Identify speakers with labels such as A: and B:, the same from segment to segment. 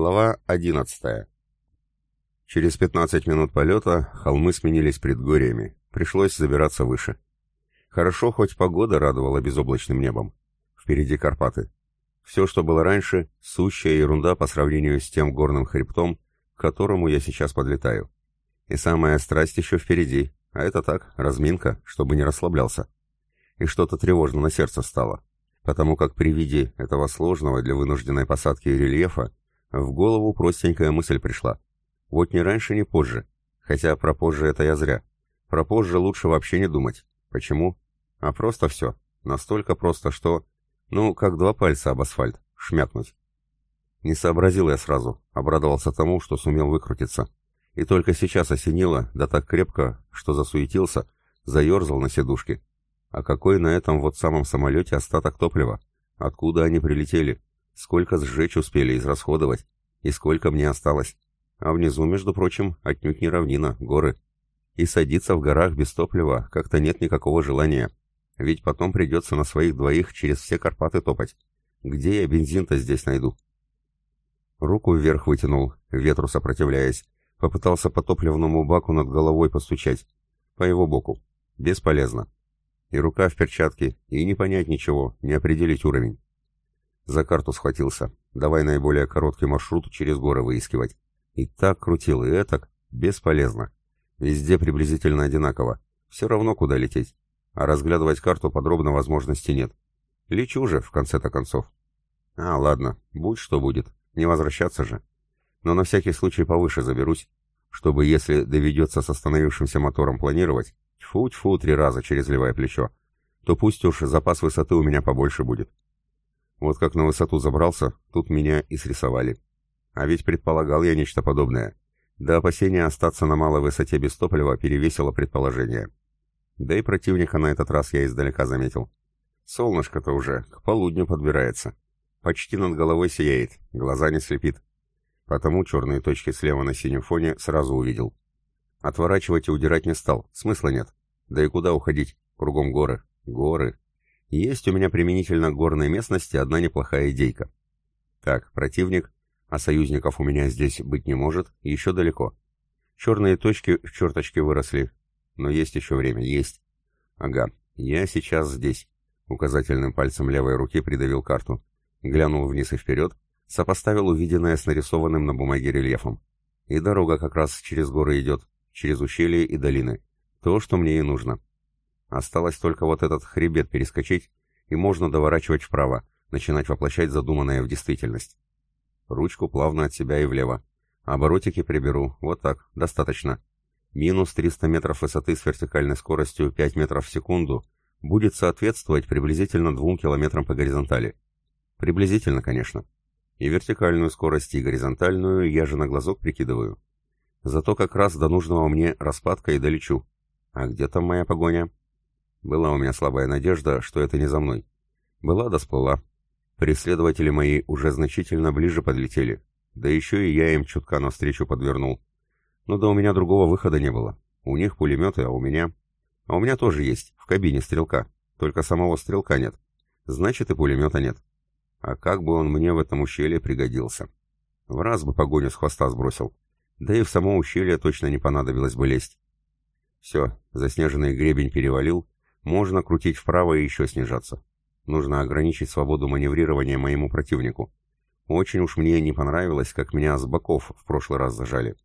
A: Глава 11. Через 15 минут полета холмы сменились предгорьями. Пришлось забираться выше. Хорошо, хоть погода радовала безоблачным небом. Впереди Карпаты. Все, что было раньше, сущая ерунда по сравнению с тем горным хребтом, к которому я сейчас подлетаю. И самая страсть еще впереди, а это так, разминка, чтобы не расслаблялся. И что-то тревожно на сердце стало, потому как при виде этого сложного для вынужденной посадки рельефа в голову простенькая мысль пришла. Вот ни раньше, ни позже. Хотя про позже это я зря. Про позже лучше вообще не думать. Почему? А просто все. Настолько просто, что... Ну, как два пальца об асфальт. Шмякнуть. Не сообразил я сразу. Обрадовался тому, что сумел выкрутиться. И только сейчас осенило, да так крепко, что засуетился, заерзал на сидушке. А какой на этом вот самом самолете остаток топлива? Откуда они прилетели? Сколько сжечь успели израсходовать? И сколько мне осталось? А внизу, между прочим, отнюдь не равнина, горы. И садиться в горах без топлива как-то нет никакого желания. Ведь потом придется на своих двоих через все Карпаты топать. Где я бензин-то здесь найду? Руку вверх вытянул, ветру сопротивляясь. Попытался по топливному баку над головой постучать. По его боку. Бесполезно. И рука в перчатке, и не понять ничего, не определить уровень. За карту схватился. Давай наиболее короткий маршрут через горы выискивать. И так крутил, и этак. Бесполезно. Везде приблизительно одинаково. Все равно куда лететь. А разглядывать карту подробно возможности нет. Лечу же, в конце-то концов. А, ладно, будь что будет. Не возвращаться же. Но на всякий случай повыше заберусь, чтобы, если доведется с остановившимся мотором планировать, тьфу-тьфу три раза через левое плечо, то пусть уж запас высоты у меня побольше будет. Вот как на высоту забрался, тут меня и срисовали. А ведь предполагал я нечто подобное. До опасения остаться на малой высоте без топлива перевесило предположение. Да и противника на этот раз я издалека заметил. Солнышко-то уже к полудню подбирается. Почти над головой сияет, глаза не слепит. Потому черные точки слева на синем фоне сразу увидел. Отворачивать и удирать не стал, смысла нет. Да и куда уходить? Кругом горы. Горы. Есть у меня применительно к горной местности одна неплохая идейка. Так, противник, а союзников у меня здесь быть не может, еще далеко. Черные точки в черточке выросли, но есть еще время, есть. Ага, я сейчас здесь. Указательным пальцем левой руки придавил карту. Глянул вниз и вперед, сопоставил увиденное с нарисованным на бумаге рельефом. И дорога как раз через горы идет, через ущелья и долины. То, что мне и нужно. Осталось только вот этот хребет перескочить, и можно доворачивать вправо, начинать воплощать задуманное в действительность. Ручку плавно от себя и влево. Оборотики приберу, вот так, достаточно. Минус 300 метров высоты с вертикальной скоростью 5 метров в секунду будет соответствовать приблизительно 2 километрам по горизонтали. Приблизительно, конечно. И вертикальную скорость, и горизонтальную я же на глазок прикидываю. Зато как раз до нужного мне распадка и долечу. А где там моя погоня? Была у меня слабая надежда, что это не за мной. Была да сплыла. Преследователи мои уже значительно ближе подлетели. Да еще и я им чутка навстречу подвернул. Но да у меня другого выхода не было. У них пулеметы, а у меня... А у меня тоже есть, в кабине стрелка. Только самого стрелка нет. Значит, и пулемета нет. А как бы он мне в этом ущелье пригодился? В раз бы погоню с хвоста сбросил. Да и в само ущелье точно не понадобилось бы лезть. Все, заснеженный гребень перевалил, можно крутить вправо и еще снижаться. Нужно ограничить свободу маневрирования моему противнику. Очень уж мне не понравилось, как меня с боков в прошлый раз зажали.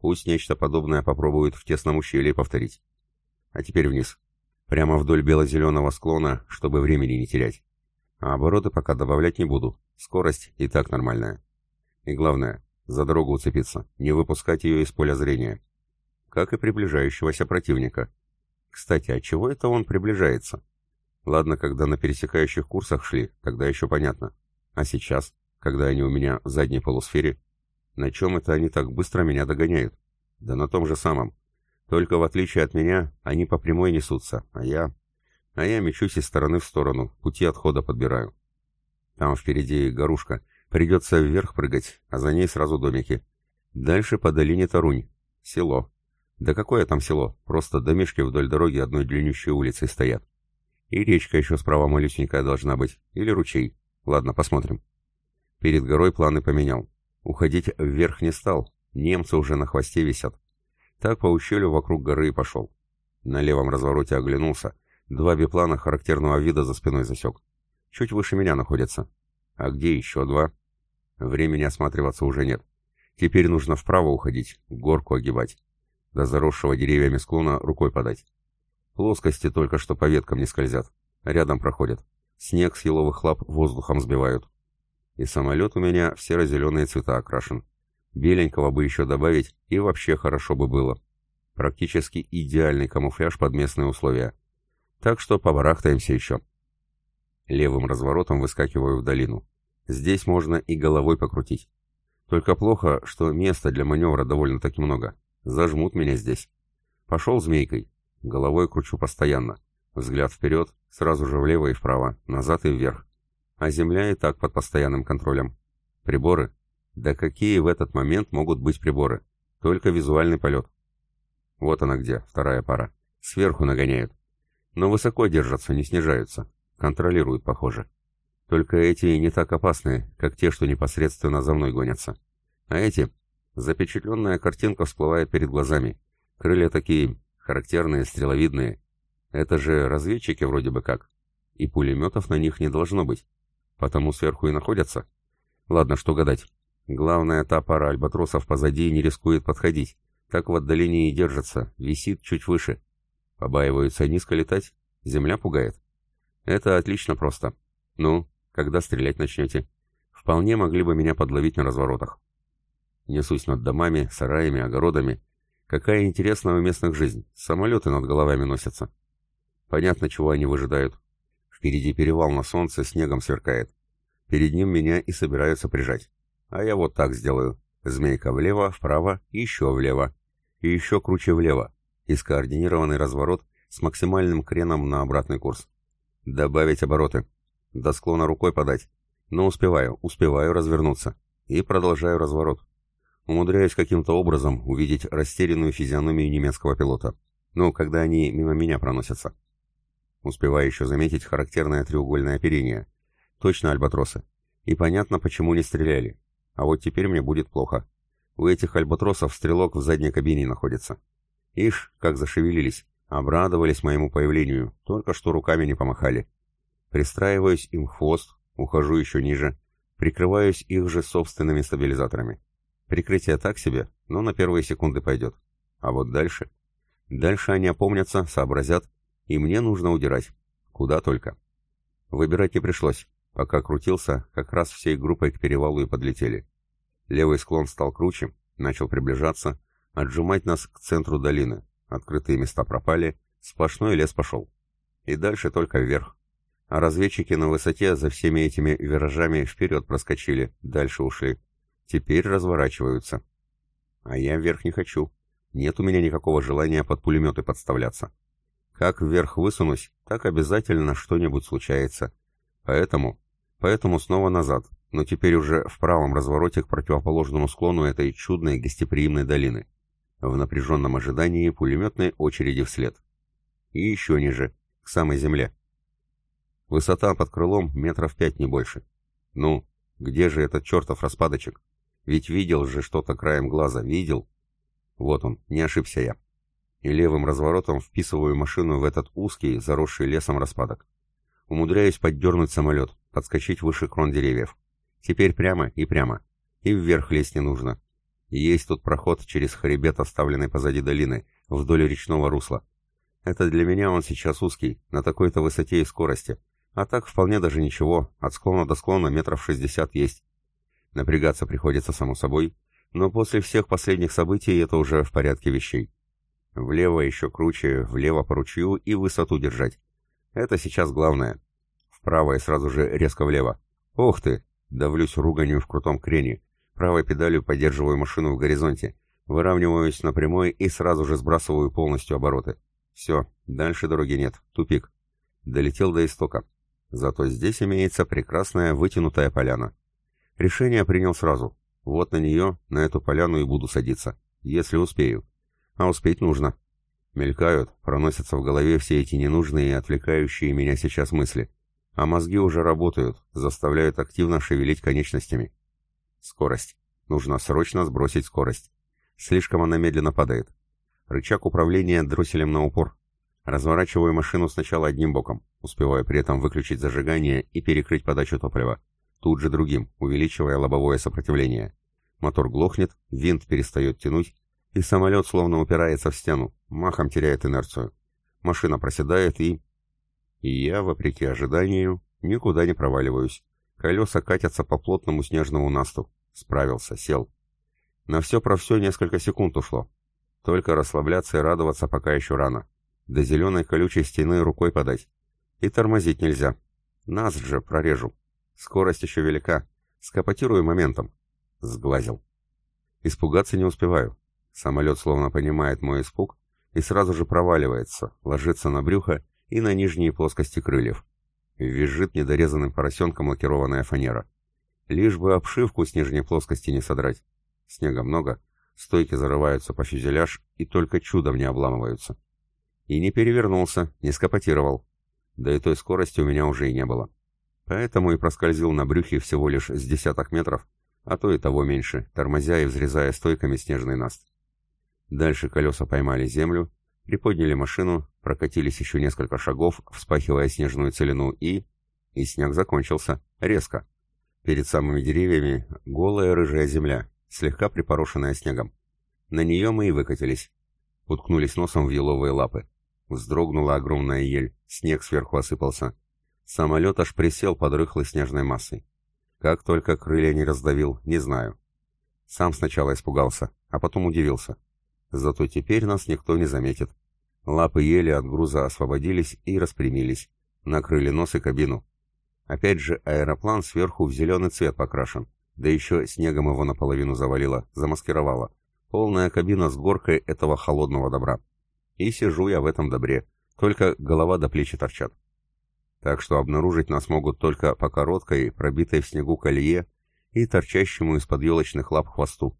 A: Пусть нечто подобное попробуют в тесном ущелье повторить. А теперь вниз. Прямо вдоль бело-зеленого склона, чтобы времени не терять. А обороты пока добавлять не буду. Скорость и так нормальная. И главное, за дорогу уцепиться, не выпускать ее из поля зрения. Как и приближающегося противника. Кстати, а чего это он приближается? Ладно, когда на пересекающих курсах шли, тогда еще понятно. А сейчас, когда они у меня в задней полусфере, на чем это они так быстро меня догоняют? Да на том же самом. Только в отличие от меня, они по прямой несутся, а я... А я мечусь из стороны в сторону, пути отхода подбираю. Там впереди горушка. Придется вверх прыгать, а за ней сразу домики. Дальше по долине Тарунь. Село. Да какое там село? Просто домишки вдоль дороги одной длиннющей улицей стоят. И речка еще справа малюсенькая должна быть. Или ручей. Ладно, посмотрим. Перед горой планы поменял. Уходить вверх не стал, немцы уже на хвосте висят. Так по ущелью вокруг горы и пошел. На левом развороте оглянулся, два биплана характерного вида за спиной засек. Чуть выше меня находится. А где еще два? Времени осматриваться уже нет. Теперь нужно вправо уходить, горку огибать. До заросшего деревьями склона рукой подать. Плоскости только что по веткам не скользят. Рядом проходят. Снег с еловых лап воздухом сбивают. И самолет у меня в серо-зеленые цвета окрашен. Беленького бы еще добавить, и вообще хорошо бы было. Практически идеальный камуфляж под местные условия. Так что побарахтаемся еще. Левым разворотом выскакиваю в долину. Здесь можно и головой покрутить. Только плохо, что места для маневра довольно-таки много. Зажмут меня здесь. Пошел змейкой. Головой кручу постоянно. Взгляд вперед, сразу же влево и вправо, назад и вверх. А земля и так под постоянным контролем. Приборы? Да какие в этот момент могут быть приборы? Только визуальный полет. Вот она где, вторая пара. Сверху нагоняют. Но высоко держатся, не снижаются. Контролируют, похоже. Только эти не так опасны, как те, что непосредственно за мной гонятся. А эти... Запечатленная картинка всплывает перед глазами. Крылья такие, характерные, стреловидные. Это же разведчики вроде бы как. И пулеметов на них не должно быть. Потому сверху и находятся. Ладно, что гадать. Главное, та пара альбатросов позади не рискует подходить. Так в отдалении и держится, висит чуть выше. Побаиваются низко летать? Земля пугает? Это отлично просто. Ну, когда стрелять начнете? Вполне могли бы меня подловить на разворотах. Несусь над домами, сараями, огородами. Какая интересная у местных жизнь. Самолеты над головами носятся. Понятно, чего они выжидают. Впереди перевал на солнце снегом сверкает. Перед ним меня и собираются прижать. А я вот так сделаю. Змейка влево, вправо еще влево. И еще круче влево. И скоординированный разворот с максимальным креном на обратный курс. Добавить обороты. До склона рукой подать. Но успеваю, успеваю развернуться. И продолжаю разворот. Умудряюсь каким-то образом увидеть растерянную физиономию немецкого пилота. Ну, когда они мимо меня проносятся. Успеваю еще заметить характерное треугольное оперение. Точно альбатросы. И понятно, почему не стреляли. А вот теперь мне будет плохо. У этих альбатросов стрелок в задней кабине находится. Ишь, как зашевелились. Обрадовались моему появлению, только что руками не помахали. Пристраиваюсь им хвост, ухожу еще ниже, прикрываюсь их же собственными стабилизаторами. Прикрытие так себе, но на первые секунды пойдет. А вот дальше... Дальше они опомнятся, сообразят, и мне нужно удирать. Куда только. Выбирать не пришлось. Пока крутился, как раз всей группой к перевалу и подлетели. Левый склон стал круче, начал приближаться, отжимать нас к центру долины. Открытые места пропали, сплошной лес пошел. И дальше только вверх. А разведчики на высоте за всеми этими виражами вперед проскочили, дальше ушли. Теперь разворачиваются. А я вверх не хочу. Нет у меня никакого желания под пулеметы подставляться. Как вверх высунусь, так обязательно что-нибудь случается. Поэтому... Поэтому снова назад, но теперь уже в правом развороте к противоположному склону этой чудной гостеприимной долины в напряженном ожидании пулеметной очереди вслед. И еще ниже, к самой земле. Высота под крылом метров пять, не больше. Ну, где же этот чертов распадочек? Ведь видел же что-то краем глаза, видел? Вот он, не ошибся я. И левым разворотом вписываю машину в этот узкий, заросший лесом распадок. Умудряюсь поддернуть самолет, подскочить выше крон деревьев. Теперь прямо и прямо. И вверх лезть не нужно. Есть тут проход через хребет, оставленный позади долины, вдоль речного русла. Это для меня он сейчас узкий, на такой-то высоте и скорости. А так вполне даже ничего, от склона до склона метров шестьдесят есть. Напрягаться приходится само собой, но после всех последних событий это уже в порядке вещей. Влево еще круче, влево по ручью и высоту держать. Это сейчас главное. Вправо и сразу же резко влево. Ух ты! Давлюсь руганью в крутом крене. Правой педалью поддерживаю машину в горизонте, выравниваюсь на прямой и сразу же сбрасываю полностью обороты. Все, дальше дороги нет, тупик. Долетел до истока. Зато здесь имеется прекрасная вытянутая поляна. Решение принял сразу. Вот на нее, на эту поляну и буду садиться, если успею. А успеть нужно. Мелькают, проносятся в голове все эти ненужные и отвлекающие меня сейчас мысли. А мозги уже работают, заставляют активно шевелить конечностями. Скорость. Нужно срочно сбросить скорость. Слишком она медленно падает. Рычаг управления дросселем на упор. Разворачиваю машину сначала одним боком, успевая при этом выключить зажигание и перекрыть подачу топлива. Тут же другим, увеличивая лобовое сопротивление. Мотор глохнет, винт перестает тянуть, и самолет словно упирается в стену, махом теряет инерцию. Машина проседает и... И я, вопреки ожиданию, никуда не проваливаюсь. Колеса катятся по плотному снежному насту. Справился, сел. На все про все несколько секунд ушло. Только расслабляться и радоваться пока еще рано. До зеленой колючей стены рукой подать. И тормозить нельзя. Нас же прорежу. Скорость еще велика. Скопотирую моментом. Сглазил. Испугаться не успеваю. Самолет словно понимает мой испуг и сразу же проваливается, ложится на брюхо и на нижние плоскости крыльев. Визжит недорезанным поросенком лакированная фанера. Лишь бы обшивку с нижней плоскости не содрать. Снега много, стойки зарываются по фюзеляж и только чудом не обламываются. И не перевернулся, не скопотировал. Да и той скорости у меня уже и не было. Поэтому и проскользил на брюхе всего лишь с десяток метров, а то и того меньше, тормозя и взрезая стойками снежный наст. Дальше колеса поймали землю, приподняли машину, прокатились еще несколько шагов, вспахивая снежную целину и... И снег закончился. Резко. Перед самыми деревьями голая рыжая земля, слегка припорошенная снегом. На нее мы и выкатились. Уткнулись носом в еловые лапы. Вздрогнула огромная ель, снег сверху осыпался. Самолет аж присел под рыхлой снежной массой. Как только крылья не раздавил, не знаю. Сам сначала испугался, а потом удивился. Зато теперь нас никто не заметит. Лапы ели от груза освободились и распрямились. Накрыли нос и кабину. Опять же, аэроплан сверху в зеленый цвет покрашен. Да еще снегом его наполовину завалило, замаскировало. Полная кабина с горкой этого холодного добра. И сижу я в этом добре. Только голова до плечи торчат. Так что обнаружить нас могут только по короткой, пробитой в снегу колье и торчащему из-под елочных лап хвосту.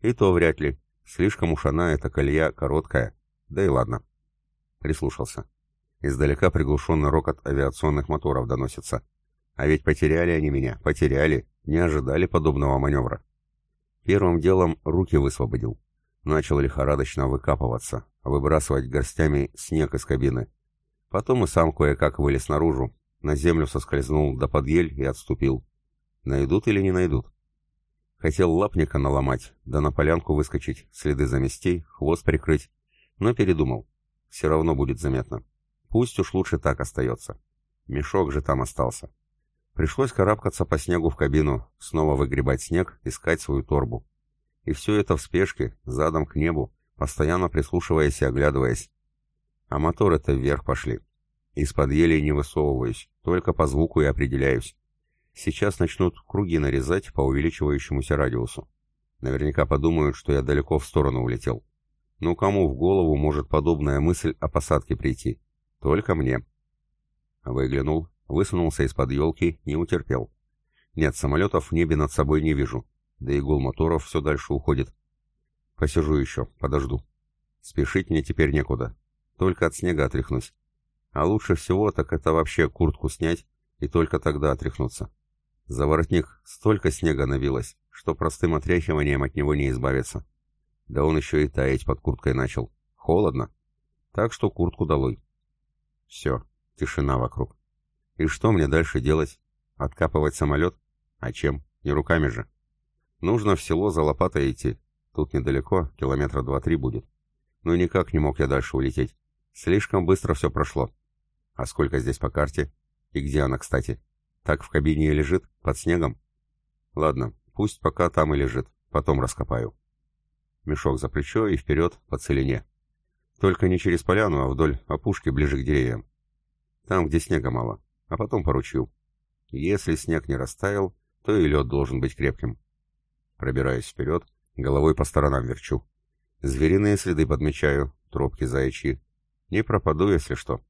A: И то вряд ли. Слишком уж она, эта колья, короткая. Да и ладно. Прислушался. Издалека приглушенный рокот авиационных моторов доносится. А ведь потеряли они меня, потеряли, не ожидали подобного маневра. Первым делом руки высвободил. Начал лихорадочно выкапываться, выбрасывать горстями снег из кабины. Потом и сам кое-как вылез наружу, на землю соскользнул до подъель и отступил. Найдут или не найдут? Хотел лапника наломать, да на полянку выскочить, следы замести, хвост прикрыть, но передумал. Все равно будет заметно. Пусть уж лучше так остается. Мешок же там остался. Пришлось карабкаться по снегу в кабину, снова выгребать снег, искать свою торбу. И все это в спешке, задом к небу, постоянно прислушиваясь и оглядываясь. А моторы-то вверх пошли. Из-под елей не высовываюсь, только по звуку и определяюсь. Сейчас начнут круги нарезать по увеличивающемуся радиусу. Наверняка подумают, что я далеко в сторону улетел. Ну кому в голову может подобная мысль о посадке прийти? Только мне. Выглянул, Высунулся из-под елки, не утерпел. Нет, самолетов в небе над собой не вижу. Да и моторов все дальше уходит. Посижу еще, подожду. Спешить мне теперь некуда. Только от снега отряхнусь. А лучше всего так это вообще куртку снять и только тогда отряхнуться. За воротник столько снега навилось, что простым отряхиванием от него не избавиться. Да он еще и таять под курткой начал. Холодно. Так что куртку долой. Все, тишина вокруг. И что мне дальше делать? Откапывать самолет? А чем? Не руками же. Нужно в село за лопатой идти. Тут недалеко, километра два-три будет. Но никак не мог я дальше улететь. Слишком быстро все прошло. А сколько здесь по карте? И где она, кстати? Так в кабине и лежит, под снегом? Ладно, пусть пока там и лежит, потом раскопаю. Мешок за плечо и вперед по целине. Только не через поляну, а вдоль опушки ближе к деревьям. Там, где снега мало а потом по ручью. Если снег не растаял, то и лед должен быть крепким. Пробираюсь вперед, головой по сторонам верчу. Звериные следы подмечаю, тропки заячьи. Не пропаду, если что.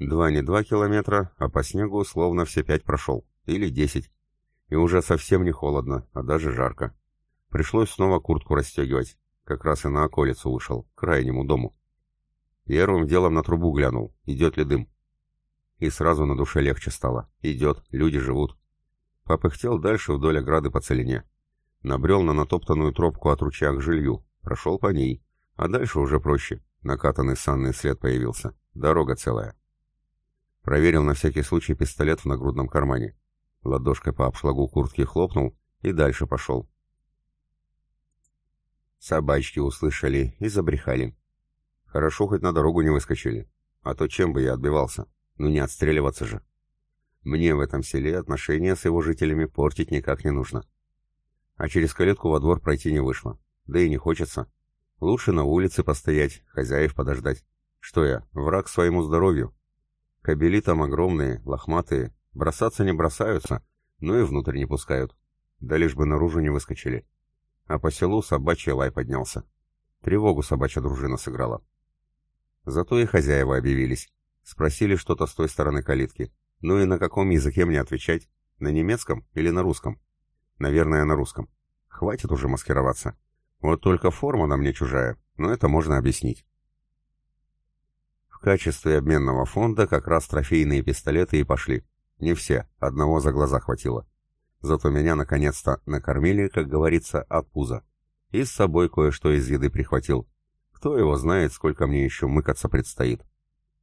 A: Два не два километра, а по снегу словно все пять прошел. Или десять. И уже совсем не холодно, а даже жарко. Пришлось снова куртку расстегивать. Как раз и на околицу вышел, к крайнему дому. Первым делом на трубу глянул, идет ли дым и сразу на душе легче стало. Идет, люди живут. Попыхтел дальше вдоль ограды по целине. Набрел на натоптанную тропку от ручья к жилью, прошел по ней, а дальше уже проще. Накатанный санный след появился. Дорога целая. Проверил на всякий случай пистолет в нагрудном кармане. Ладошкой по обшлагу куртки хлопнул и дальше пошел. Собачки услышали и забрехали. Хорошо, хоть на дорогу не выскочили. А то чем бы я отбивался? Ну не отстреливаться же. Мне в этом селе отношения с его жителями портить никак не нужно. А через калитку во двор пройти не вышло. Да и не хочется. Лучше на улице постоять, хозяев подождать. Что я, враг своему здоровью? Кобели там огромные, лохматые, бросаться не бросаются, но и внутрь не пускают. Да лишь бы наружу не выскочили. А по селу собачий лай поднялся. Тревогу собачья дружина сыграла. Зато и хозяева объявились. Спросили что-то с той стороны калитки. Ну и на каком языке мне отвечать? На немецком или на русском? Наверное, на русском. Хватит уже маскироваться. Вот только форма на мне чужая, но это можно объяснить. В качестве обменного фонда как раз трофейные пистолеты и пошли. Не все, одного за глаза хватило. Зато меня наконец-то накормили, как говорится, от пуза. И с собой кое-что из еды прихватил. Кто его знает, сколько мне еще мыкаться предстоит.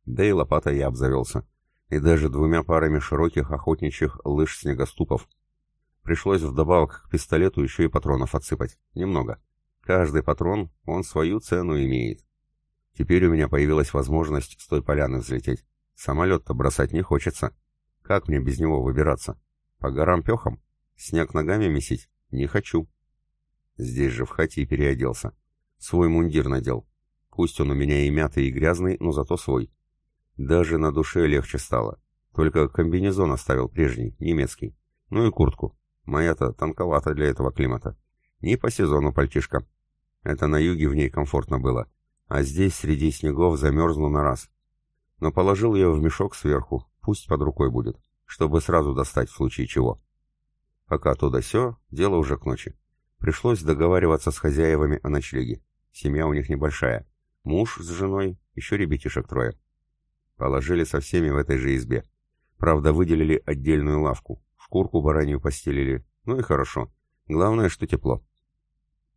A: Да и лопатой я обзавелся. И даже двумя парами широких охотничьих лыж-снегоступов. Пришлось вдобавок к пистолету еще и патронов отсыпать. Немного. Каждый патрон, он свою цену имеет. Теперь у меня появилась возможность с той поляны взлететь. Самолет-то бросать не хочется. Как мне без него выбираться? По горам пехом? Снег ногами месить? Не хочу. Здесь же в хате и переоделся. Свой мундир надел. Пусть он у меня и мятый, и грязный, но зато свой. Даже на душе легче стало. Только комбинезон оставил прежний, немецкий. Ну и куртку. Моя-то тонковата для этого климата. Не по сезону пальтишка. Это на юге в ней комфортно было. А здесь среди снегов замерзну на раз. Но положил ее в мешок сверху, пусть под рукой будет, чтобы сразу достать в случае чего. Пока то да сё, дело уже к ночи. Пришлось договариваться с хозяевами о ночлеге. Семья у них небольшая. Муж с женой, еще ребятишек трое. Положили со всеми в этой же избе. Правда, выделили отдельную лавку. Шкурку баранью постелили. Ну и хорошо. Главное, что тепло.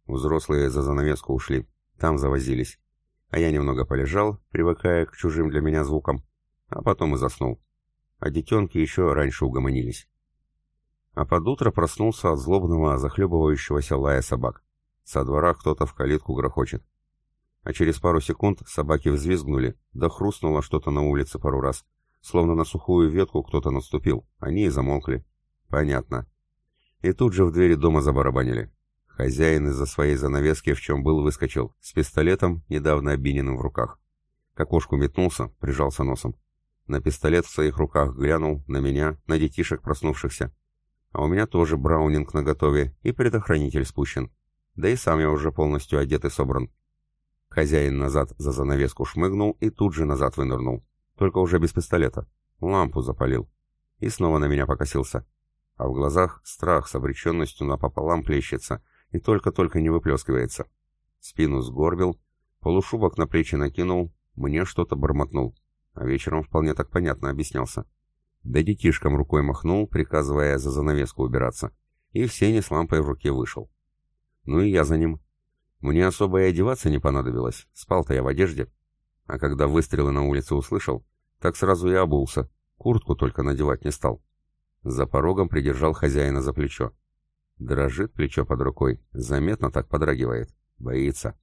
A: Взрослые за занавеску ушли. Там завозились. А я немного полежал, привыкая к чужим для меня звукам. А потом и заснул. А детенки еще раньше угомонились а под утро проснулся от злобного, захлебывающегося лая собак. Со двора кто-то в калитку грохочет. А через пару секунд собаки взвизгнули, да хрустнуло что-то на улице пару раз. Словно на сухую ветку кто-то наступил, они и замолкли. Понятно. И тут же в двери дома забарабанили. Хозяин из-за своей занавески в чем был выскочил, с пистолетом, недавно обвиненным в руках. К окошку метнулся, прижался носом. На пистолет в своих руках глянул, на меня, на детишек проснувшихся. А у меня тоже браунинг наготове и предохранитель спущен. Да и сам я уже полностью одет и собран. Хозяин назад за занавеску шмыгнул и тут же назад вынырнул. Только уже без пистолета. Лампу запалил. И снова на меня покосился. А в глазах страх с обреченностью напополам плещется и только-только не выплескивается. Спину сгорбил, полушубок на плечи накинул, мне что-то бормотнул. А вечером вполне так понятно объяснялся. Да детишкам рукой махнул, приказывая за занавеску убираться, и в сене с лампой в руке вышел. Ну и я за ним. Мне особо и одеваться не понадобилось, спал-то я в одежде. А когда выстрелы на улице услышал, так сразу и обулся, куртку только надевать не стал. За порогом придержал хозяина за плечо. Дрожит плечо под рукой, заметно так подрагивает, боится.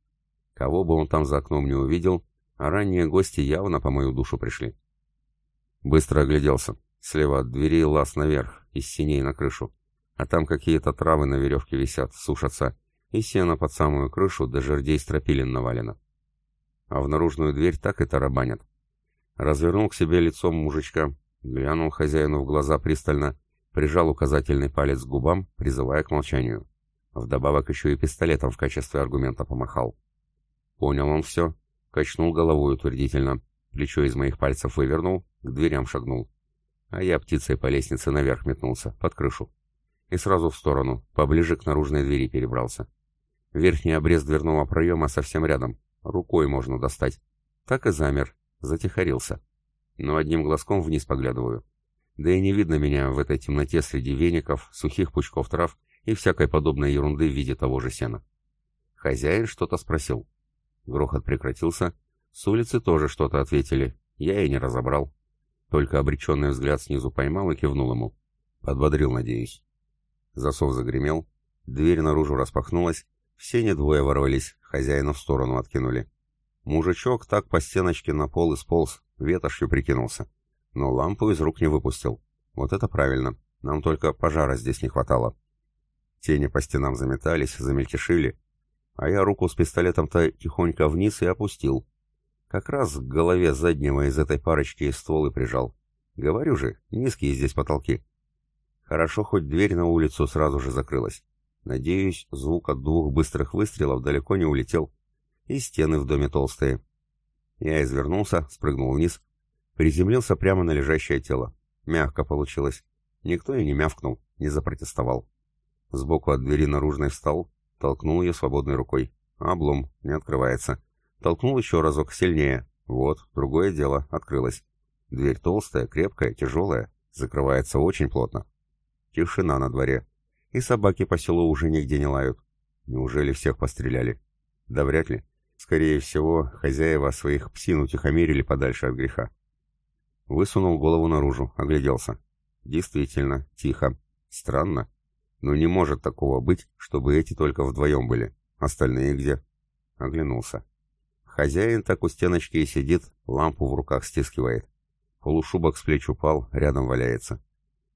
A: Кого бы он там за окном не увидел, а ранние гости явно по мою душу пришли. Быстро огляделся. Слева от двери лаз наверх, из синей на крышу. А там какие-то травы на веревке висят, сушатся, и сено под самую крышу до жердей стропилин навалено. А в наружную дверь так и тарабанят. Развернул к себе лицом мужичка, глянул хозяину в глаза пристально, прижал указательный палец к губам, призывая к молчанию. Вдобавок еще и пистолетом в качестве аргумента помахал. Понял он все, качнул головой утвердительно, плечо из моих пальцев вывернул, к дверям шагнул а я птицей по лестнице наверх метнулся, под крышу. И сразу в сторону, поближе к наружной двери перебрался. Верхний обрез дверного проема совсем рядом, рукой можно достать. Так и замер, затихарился. Но одним глазком вниз поглядываю. Да и не видно меня в этой темноте среди веников, сухих пучков трав и всякой подобной ерунды в виде того же сена. Хозяин что-то спросил. Грохот прекратился, с улицы тоже что-то ответили, я и не разобрал. Только обреченный взгляд снизу поймал и кивнул ему. Подбодрил, надеюсь. Засов загремел, дверь наружу распахнулась, все не двое ворвались, хозяина в сторону откинули. Мужичок так по стеночке на пол и сполз, ветошью прикинулся. Но лампу из рук не выпустил. Вот это правильно, нам только пожара здесь не хватало. Тени по стенам заметались, замельтешили, а я руку с пистолетом-то тихонько вниз и опустил. Как раз к голове заднего из этой парочки ствол и прижал. Говорю же, низкие здесь потолки. Хорошо, хоть дверь на улицу сразу же закрылась. Надеюсь, звук от двух быстрых выстрелов далеко не улетел. И стены в доме толстые. Я извернулся, спрыгнул вниз, приземлился прямо на лежащее тело. Мягко получилось. Никто и не мявкнул, не запротестовал. Сбоку от двери наружной встал, толкнул ее свободной рукой. Облом, не открывается. Толкнул еще разок, сильнее. Вот, другое дело, открылась. Дверь толстая, крепкая, тяжелая, закрывается очень плотно. Тишина на дворе. И собаки по селу уже нигде не лают. Неужели всех постреляли? Да вряд ли. Скорее всего, хозяева своих псин утихомирили подальше от греха. Высунул голову наружу, огляделся. Действительно, тихо. Странно. Но не может такого быть, чтобы эти только вдвоем были. Остальные где? Оглянулся. Хозяин так у стеночки и сидит, лампу в руках стискивает. Полушубок с плеч упал, рядом валяется.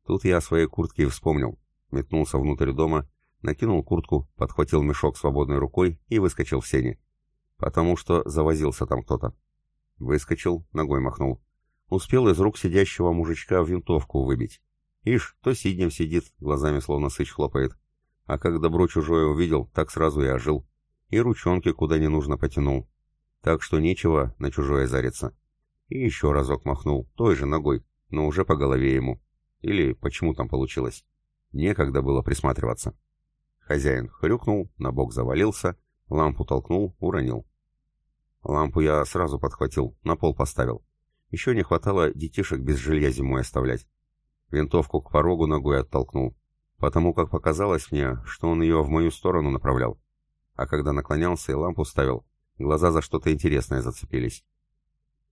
A: Тут я о своей куртке и вспомнил. Метнулся внутрь дома, накинул куртку, подхватил мешок свободной рукой и выскочил в сени. Потому что завозился там кто-то. Выскочил, ногой махнул. Успел из рук сидящего мужичка винтовку выбить. Ишь, то сиднем сидит, глазами словно сыч хлопает. А как добро чужое увидел, так сразу и ожил. И ручонки куда не нужно потянул. Так что нечего на чужое зариться. И еще разок махнул, той же ногой, но уже по голове ему. Или почему там получилось. Некогда было присматриваться. Хозяин хрюкнул, на бок завалился, лампу толкнул, уронил. Лампу я сразу подхватил, на пол поставил. Еще не хватало детишек без жилья зимой оставлять. Винтовку к порогу ногой оттолкнул, потому как показалось мне, что он ее в мою сторону направлял. А когда наклонялся и лампу ставил, Глаза за что-то интересное зацепились.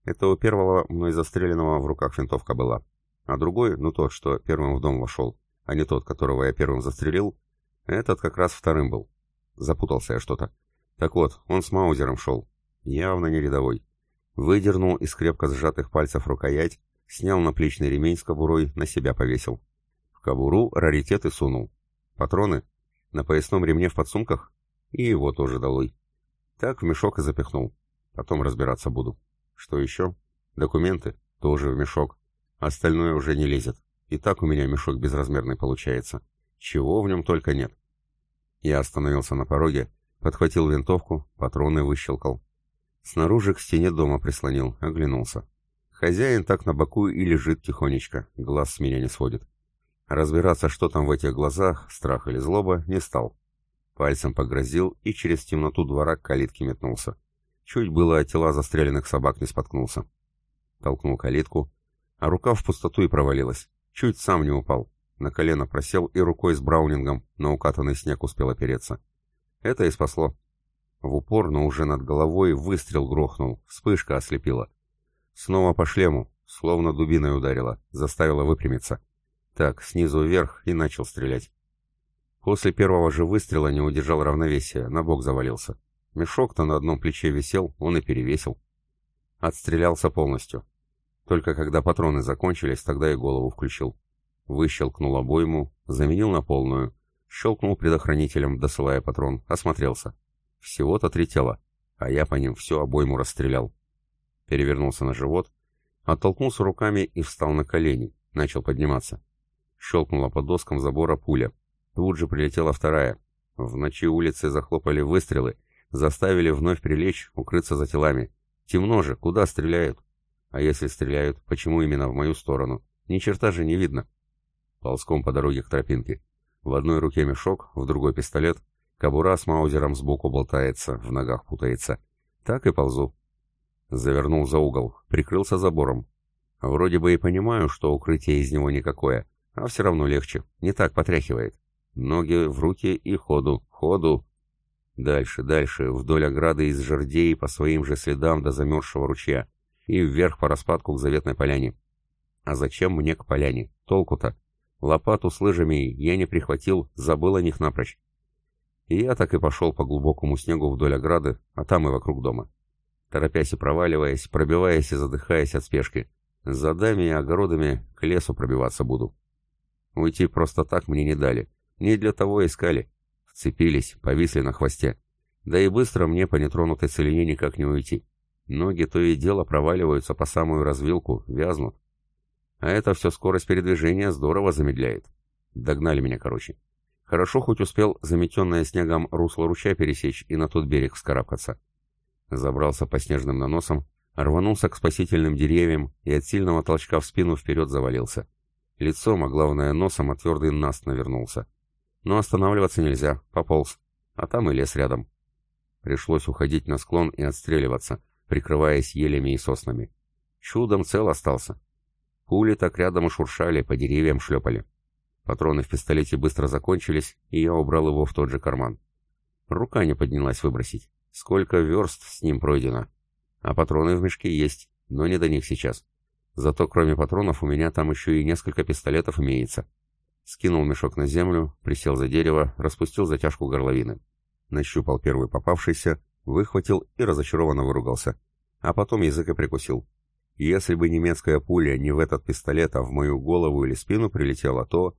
A: Это у первого мной застреленного в руках винтовка была. А другой, ну тот, что первым в дом вошел, а не тот, которого я первым застрелил, этот как раз вторым был. Запутался я что-то. Так вот, он с маузером шел. Явно не рядовой. Выдернул из крепко сжатых пальцев рукоять, снял наплечный ремень с кобурой, на себя повесил. В кобуру раритеты сунул. Патроны? На поясном ремне в подсумках? И его тоже долой. Так в мешок и запихнул. Потом разбираться буду. Что еще? Документы? Тоже в мешок. Остальное уже не лезет. И так у меня мешок безразмерный получается. Чего в нем только нет. Я остановился на пороге, подхватил винтовку, патроны выщелкал. Снаружи к стене дома прислонил, оглянулся. Хозяин так на боку и лежит тихонечко, глаз с меня не сводит. Разбираться, что там в этих глазах, страх или злоба, не стал. Пальцем погрозил и через темноту двора к калитке метнулся. Чуть было от тела застреленных собак не споткнулся. Толкнул калитку, а рука в пустоту и провалилась. Чуть сам не упал. На колено просел и рукой с браунингом на укатанный снег успел опереться. Это и спасло. В упор, но уже над головой выстрел грохнул, вспышка ослепила. Снова по шлему, словно дубиной ударила, заставила выпрямиться. Так, снизу вверх и начал стрелять. После первого же выстрела не удержал равновесия, на бок завалился. Мешок-то на одном плече висел, он и перевесил. Отстрелялся полностью. Только когда патроны закончились, тогда и голову включил. Выщелкнул обойму, заменил на полную, щелкнул предохранителем, досылая патрон, осмотрелся. Всего-то три тела, а я по ним всю обойму расстрелял. Перевернулся на живот, оттолкнулся руками и встал на колени, начал подниматься. Щелкнула по доскам забора пуля, Тут же прилетела вторая. В ночи улицы захлопали выстрелы, заставили вновь прилечь, укрыться за телами. Темно же, куда стреляют? А если стреляют, почему именно в мою сторону? Ни черта же не видно. Ползком по дороге к тропинке. В одной руке мешок, в другой пистолет. Кобура с маузером сбоку болтается, в ногах путается. Так и ползу. Завернул за угол, прикрылся забором. Вроде бы и понимаю, что укрытие из него никакое, а все равно легче, не так потряхивает. Ноги в руки и ходу, ходу. Дальше, дальше, вдоль ограды из жердей по своим же следам до замерзшего ручья. И вверх по распадку к заветной поляне. А зачем мне к поляне? Толку-то? Лопату с лыжами я не прихватил, забыл о них напрочь. И я так и пошел по глубокому снегу вдоль ограды, а там и вокруг дома. Торопясь и проваливаясь, пробиваясь и задыхаясь от спешки. За дами и огородами к лесу пробиваться буду. Уйти просто так мне не дали. Не для того искали. Вцепились, повисли на хвосте. Да и быстро мне по нетронутой целине никак не уйти. Ноги то и дело проваливаются по самую развилку, вязнут. А это все скорость передвижения здорово замедляет. Догнали меня, короче. Хорошо хоть успел заметенное снегом русло ручья пересечь и на тот берег вскарабкаться. Забрался по снежным наносам, рванулся к спасительным деревьям и от сильного толчка в спину вперед завалился. Лицом, а главное носом, от твердый наст навернулся. Но останавливаться нельзя, пополз. А там и лес рядом. Пришлось уходить на склон и отстреливаться, прикрываясь елями и соснами. Чудом цел остался. Пули так рядом и шуршали, по деревьям шлепали. Патроны в пистолете быстро закончились, и я убрал его в тот же карман. Рука не поднялась выбросить. Сколько верст с ним пройдено. А патроны в мешке есть, но не до них сейчас. Зато кроме патронов у меня там еще и несколько пистолетов имеется. Скинул мешок на землю, присел за дерево, распустил затяжку горловины. Нащупал первый попавшийся, выхватил и разочарованно выругался. А потом язык и прикусил. Если бы немецкая пуля не в этот пистолет, а в мою голову или спину прилетела, то...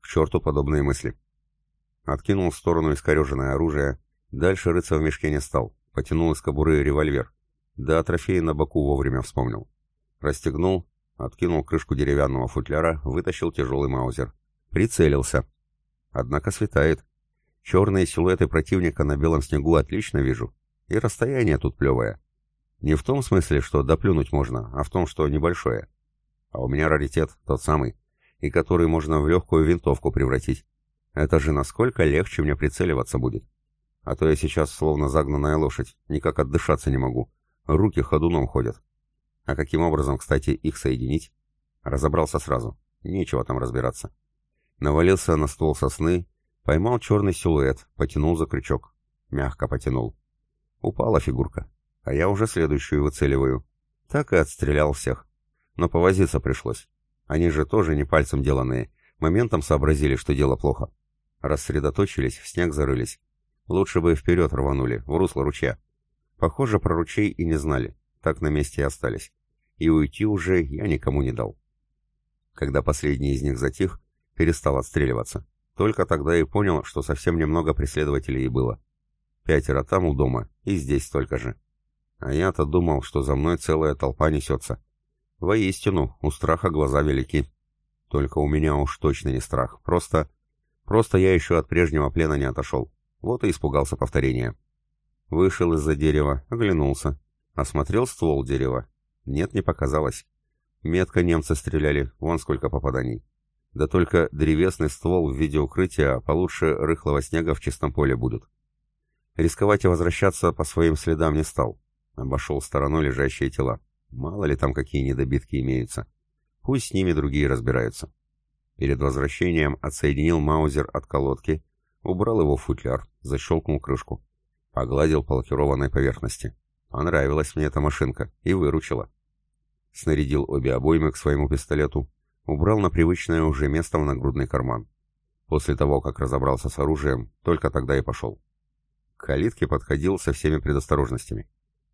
A: К черту подобные мысли. Откинул в сторону искореженное оружие. Дальше рыться в мешке не стал. Потянул из кобуры револьвер. Да о трофее на боку вовремя вспомнил. Расстегнул, откинул крышку деревянного футляра, вытащил тяжелый маузер. Прицелился. Однако светает. Черные силуэты противника на белом снегу отлично вижу. И расстояние тут плевое. Не в том смысле, что доплюнуть можно, а в том, что небольшое. А у меня раритет тот самый и который можно в легкую винтовку превратить. Это же насколько легче мне прицеливаться будет. А то я сейчас словно загнанная лошадь, никак отдышаться не могу. Руки ходуном ходят. А каким образом, кстати, их соединить? Разобрался сразу. Нечего там разбираться. Навалился на ствол сосны, поймал черный силуэт, потянул за крючок. Мягко потянул. Упала фигурка. А я уже следующую выцеливаю. Так и отстрелял всех. Но повозиться пришлось. Они же тоже не пальцем деланные. Моментом сообразили, что дело плохо. Рассредоточились, в снег зарылись. Лучше бы вперед рванули, в русло ручья. Похоже, про ручей и не знали. Так на месте и остались. И уйти уже я никому не дал. Когда последний из них затих, перестал отстреливаться. Только тогда и понял, что совсем немного преследователей и было. Пятеро там у дома, и здесь столько же. А я-то думал, что за мной целая толпа несется. Воистину, у страха глаза велики. Только у меня уж точно не страх. Просто... Просто я еще от прежнего плена не отошел. Вот и испугался повторения. Вышел из-за дерева, оглянулся. Осмотрел ствол дерева. Нет, не показалось. Метко немцы стреляли, вон сколько попаданий. Да только древесный ствол в виде укрытия получше рыхлого снега в чистом поле будет. Рисковать и возвращаться по своим следам не стал. Обошел стороной лежащие тела. Мало ли там какие недобитки имеются. Пусть с ними другие разбираются. Перед возвращением отсоединил маузер от колодки, убрал его в футляр, защелкнул крышку. Погладил по лакированной поверхности. Понравилась мне эта машинка и выручила. Снарядил обе обоймы к своему пистолету, убрал на привычное уже место в нагрудный карман. После того, как разобрался с оружием, только тогда и пошел. К калитке подходил со всеми предосторожностями.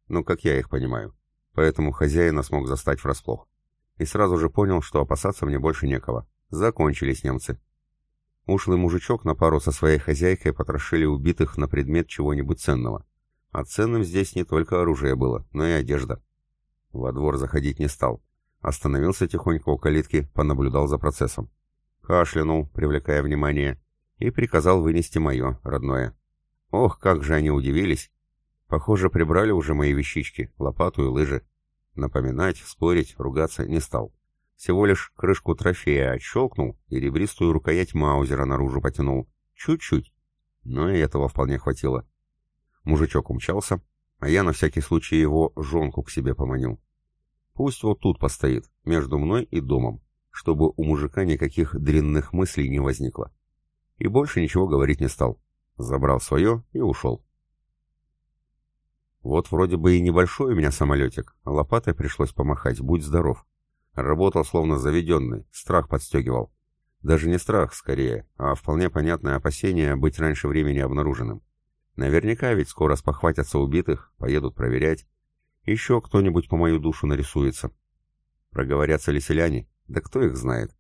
A: Ну, как я их понимаю поэтому хозяина смог застать врасплох. И сразу же понял, что опасаться мне больше некого. Закончились немцы. Ушлый мужичок на пару со своей хозяйкой потрошили убитых на предмет чего-нибудь ценного. А ценным здесь не только оружие было, но и одежда. Во двор заходить не стал. Остановился тихонько у калитки, понаблюдал за процессом. Кашлянул, привлекая внимание, и приказал вынести мое, родное. Ох, как же они удивились! Похоже, прибрали уже мои вещички, лопату и лыжи. Напоминать, спорить, ругаться не стал. Всего лишь крышку трофея отщелкнул и ребристую рукоять маузера наружу потянул. Чуть-чуть. Но и этого вполне хватило. Мужичок умчался, а я на всякий случай его жонку к себе поманил. Пусть вот тут постоит, между мной и домом, чтобы у мужика никаких дрянных мыслей не возникло. и больше ничего говорить не стал. Забрал свое и ушел. Вот вроде бы и небольшой у меня самолетик, а лопатой пришлось помахать, будь здоров. Работал словно заведенный, страх подстегивал. Даже не страх, скорее, а вполне понятное опасение быть раньше времени обнаруженным. Наверняка ведь скоро спохватятся убитых, поедут проверять. Еще кто-нибудь по мою душу нарисуется. Проговорятся ли селяне? Да кто их знает?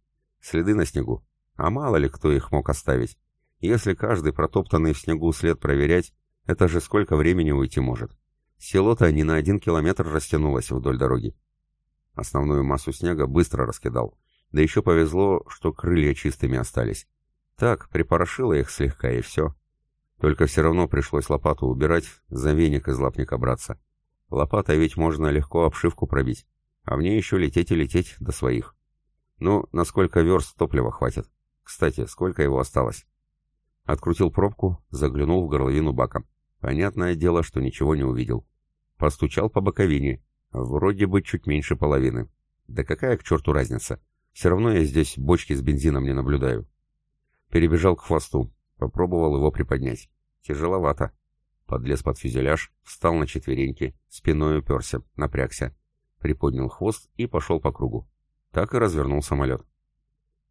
A: Следы на снегу. А мало ли кто их мог оставить. Если каждый протоптанный в снегу след проверять, это же сколько времени уйти может. Село-то не на один километр растянулось вдоль дороги. Основную массу снега быстро раскидал. Да еще повезло, что крылья чистыми остались. Так, припорошило их слегка и все. Только все равно пришлось лопату убирать, за веник из лапника браться. Лопатой ведь можно легко обшивку пробить, а мне еще лететь и лететь до своих. Ну, насколько верст топлива хватит? Кстати, сколько его осталось? Открутил пробку, заглянул в горловину бака. Понятное дело, что ничего не увидел. Постучал по боковине. Вроде бы чуть меньше половины. Да какая к черту разница? Все равно я здесь бочки с бензином не наблюдаю. Перебежал к хвосту. Попробовал его приподнять. Тяжеловато. Подлез под фюзеляж, встал на четвереньки, спиной уперся, напрягся. Приподнял хвост и пошел по кругу. Так и развернул самолет.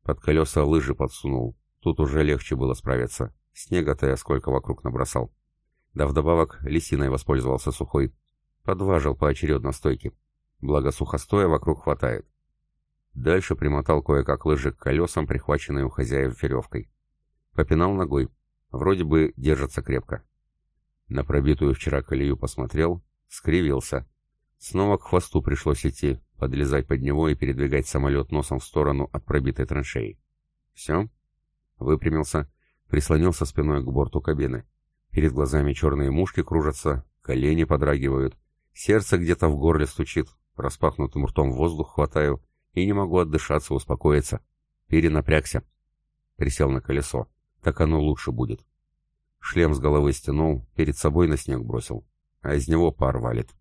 A: Под колеса лыжи подсунул. Тут уже легче было справиться. Снега-то я сколько вокруг набросал. Да вдобавок лисиной воспользовался сухой. Подважил поочередно стойки. Благо сухостоя вокруг хватает. Дальше примотал кое-как лыжи к колесам, прихваченной у хозяев веревкой. Попинал ногой. Вроде бы держится крепко. На пробитую вчера колею посмотрел, скривился. Снова к хвосту пришлось идти, подлезать под него и передвигать самолет носом в сторону от пробитой траншеи. Все? Выпрямился, прислонился спиной к борту кабины. Перед глазами черные мушки кружатся, колени подрагивают, сердце где-то в горле стучит, распахнутым ртом воздух хватаю и не могу отдышаться, успокоиться. Перенапрягся. Присел на колесо. Так оно лучше будет. Шлем с головы стянул, перед собой на снег бросил, а из него пар валит.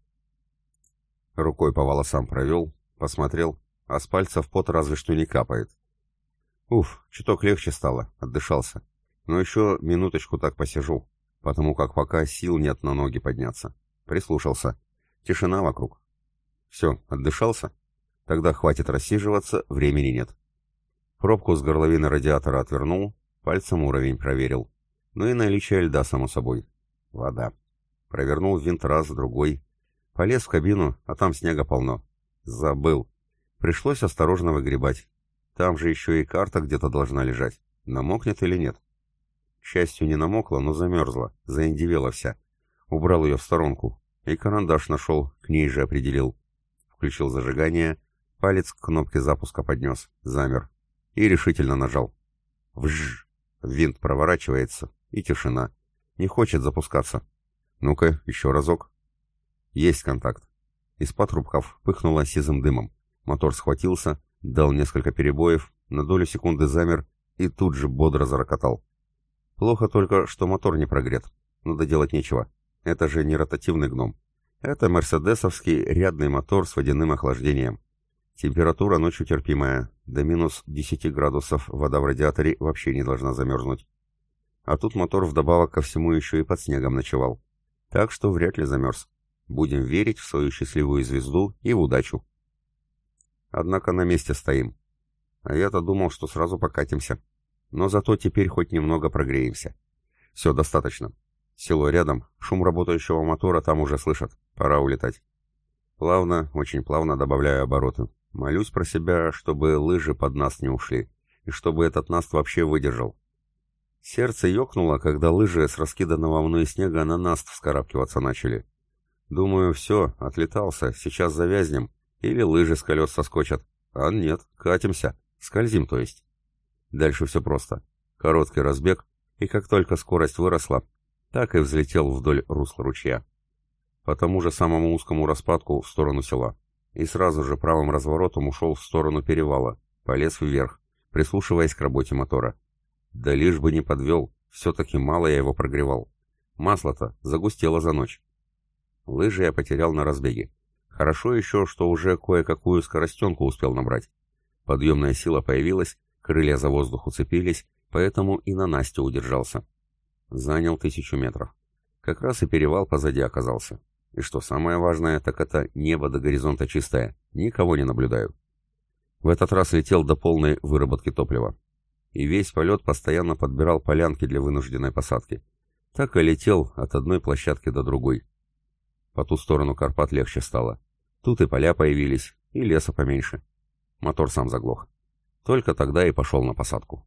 A: Рукой по волосам провел, посмотрел, а с пальцев пот разве что не капает. Уф, чуток легче стало, отдышался. Но еще минуточку так посижу, потому как пока сил нет на ноги подняться. Прислушался. Тишина вокруг. Все, отдышался? Тогда хватит рассиживаться, времени нет. Пробку с горловины радиатора отвернул, пальцем уровень проверил. Ну и наличие льда, само собой. Вода. Провернул винт раз, другой. Полез в кабину, а там снега полно. Забыл. Пришлось осторожно выгребать. Там же еще и карта где-то должна лежать. Намокнет или нет? К счастью, не намокла, но замерзла, заиндивела вся. Убрал ее в сторонку. И карандаш нашел, к ней же определил. Включил зажигание, палец к кнопке запуска поднес, замер. И решительно нажал. Вжж! Винт проворачивается, и тишина. Не хочет запускаться. Ну-ка, еще разок. Есть контакт. Из патрубков пыхнуло сизым дымом. Мотор схватился, дал несколько перебоев, на долю секунды замер и тут же бодро зарокотал. Плохо только, что мотор не прогрет. Но доделать нечего. Это же не ротативный гном. Это мерседесовский рядный мотор с водяным охлаждением. Температура ночью терпимая. До минус 10 градусов вода в радиаторе вообще не должна замерзнуть. А тут мотор вдобавок ко всему еще и под снегом ночевал. Так что вряд ли замерз. Будем верить в свою счастливую звезду и в удачу. Однако на месте стоим. А я-то думал, что сразу покатимся. Но зато теперь хоть немного прогреемся. Все, достаточно. Село рядом, шум работающего мотора там уже слышат. Пора улетать. Плавно, очень плавно добавляю обороты. Молюсь про себя, чтобы лыжи под нас не ушли, и чтобы этот наст вообще выдержал. Сердце ёкнуло, когда лыжи с раскиданного мной снега на наст вскарабкиваться начали. Думаю, все, отлетался, сейчас завязнем, или лыжи с колес соскочат. А нет, катимся, скользим, то есть. Дальше все просто. Короткий разбег, и как только скорость выросла, так и взлетел вдоль русла ручья. По тому же самому узкому распадку в сторону села. И сразу же правым разворотом ушел в сторону перевала, полез вверх, прислушиваясь к работе мотора. Да лишь бы не подвел, все-таки мало я его прогревал. Масло-то загустело за ночь. Лыжи я потерял на разбеге. Хорошо еще, что уже кое-какую скоростенку успел набрать. Подъемная сила появилась, крылья за воздух уцепились, поэтому и на Настю удержался. Занял тысячу метров. Как раз и перевал позади оказался. И что самое важное, так это небо до горизонта чистое, никого не наблюдаю. В этот раз летел до полной выработки топлива. И весь полет постоянно подбирал полянки для вынужденной посадки. Так и летел от одной площадки до другой. По ту сторону Карпат легче стало. Тут и поля появились, и леса поменьше. Мотор сам заглох. Только тогда и пошел на посадку.